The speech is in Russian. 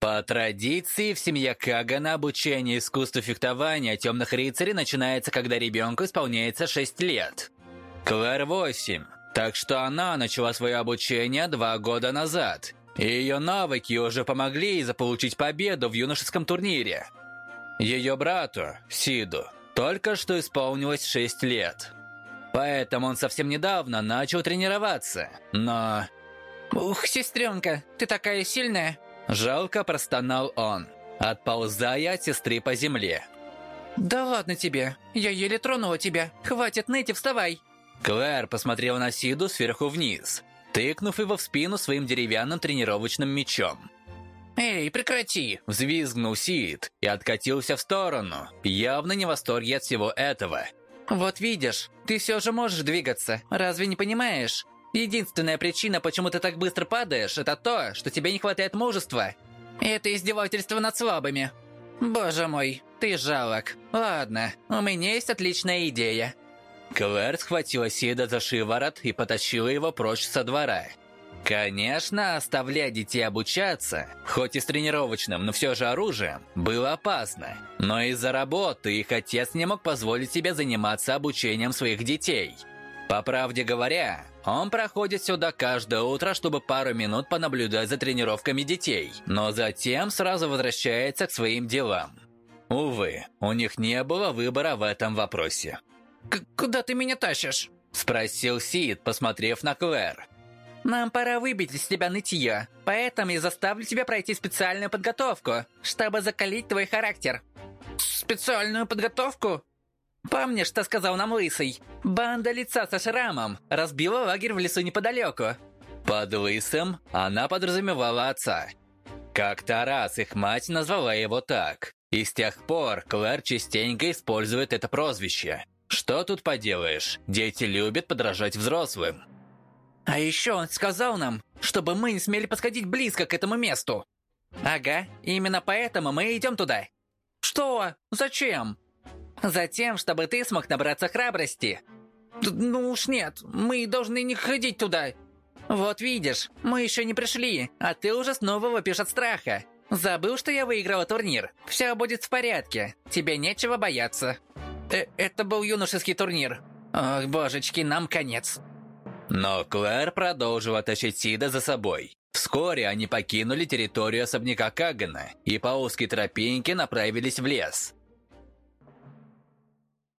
По традиции, в семье Кагана обучение искусству фехтования темных рыцарей начинается, когда ребенку исполняется 6 лет. Клэр 8, так что она начала свое обучение два года назад. И ее навыки уже помогли ей заполучить победу в юношеском турнире. Ее брату, Сиду, только что исполнилось 6 лет. Поэтому он совсем недавно начал тренироваться, но... «Ух, сестренка, ты такая сильная!» Жалко простонал он, отползая от сестры по земле. «Да ладно тебе, я еле тронула тебя. Хватит ныть и вставай!» Клэр посмотрела на Сиду сверху вниз, тыкнув его в спину своим деревянным тренировочным мечом. «Эй, прекрати!» Взвизгнул Сид и откатился в сторону, явно не в восторге от всего этого. «Вот видишь, ты все же можешь двигаться, разве не понимаешь? Единственная причина, почему ты так быстро падаешь, это то, что тебе не хватает мужества. Это издевательство над слабыми. Боже мой, ты жалок. Ладно, у меня есть отличная идея». Клэр схватила Сида за шиворот и потащила его прочь со двора. Конечно, оставлять детей обучаться, хоть и с тренировочным, но все же оружием, было опасно. Но из-за работы их отец не мог позволить себе заниматься обучением своих детей. По правде говоря, он проходит сюда каждое утро, чтобы пару минут понаблюдать за тренировками детей, но затем сразу возвращается к своим делам. Увы, у них не было выбора в этом вопросе. К «Куда ты меня тащишь?» – спросил Сид, посмотрев на Клэр. «Нам пора выбить из тебя нытье, поэтому я заставлю тебя пройти специальную подготовку, чтобы закалить твой характер». «Специальную подготовку?» «Помнишь, что сказал нам Лысый? Банда лица со шрамом разбила лагерь в лесу неподалеку». Под Лысым она подразумевала отца. Как-то раз их мать назвала его так. И с тех пор Клэр частенько использует это прозвище. Что тут поделаешь? Дети любят подражать взрослым. А еще он сказал нам, чтобы мы не смели подходить близко к этому месту. Ага, именно поэтому мы идем туда. Что? Зачем? Затем, чтобы ты смог набраться храбрости. Ну уж нет, мы должны не ходить туда. Вот видишь, мы еще не пришли, а ты уже снова вопишь от страха. Забыл, что я выиграла турнир. Все будет в порядке, тебе нечего бояться. Э это был юношеский турнир. Ох, божечки, нам конец. Но Клэр продолжила тащить Сида за собой. Вскоре они покинули территорию особняка Кагана и по узкой тропинке направились в лес.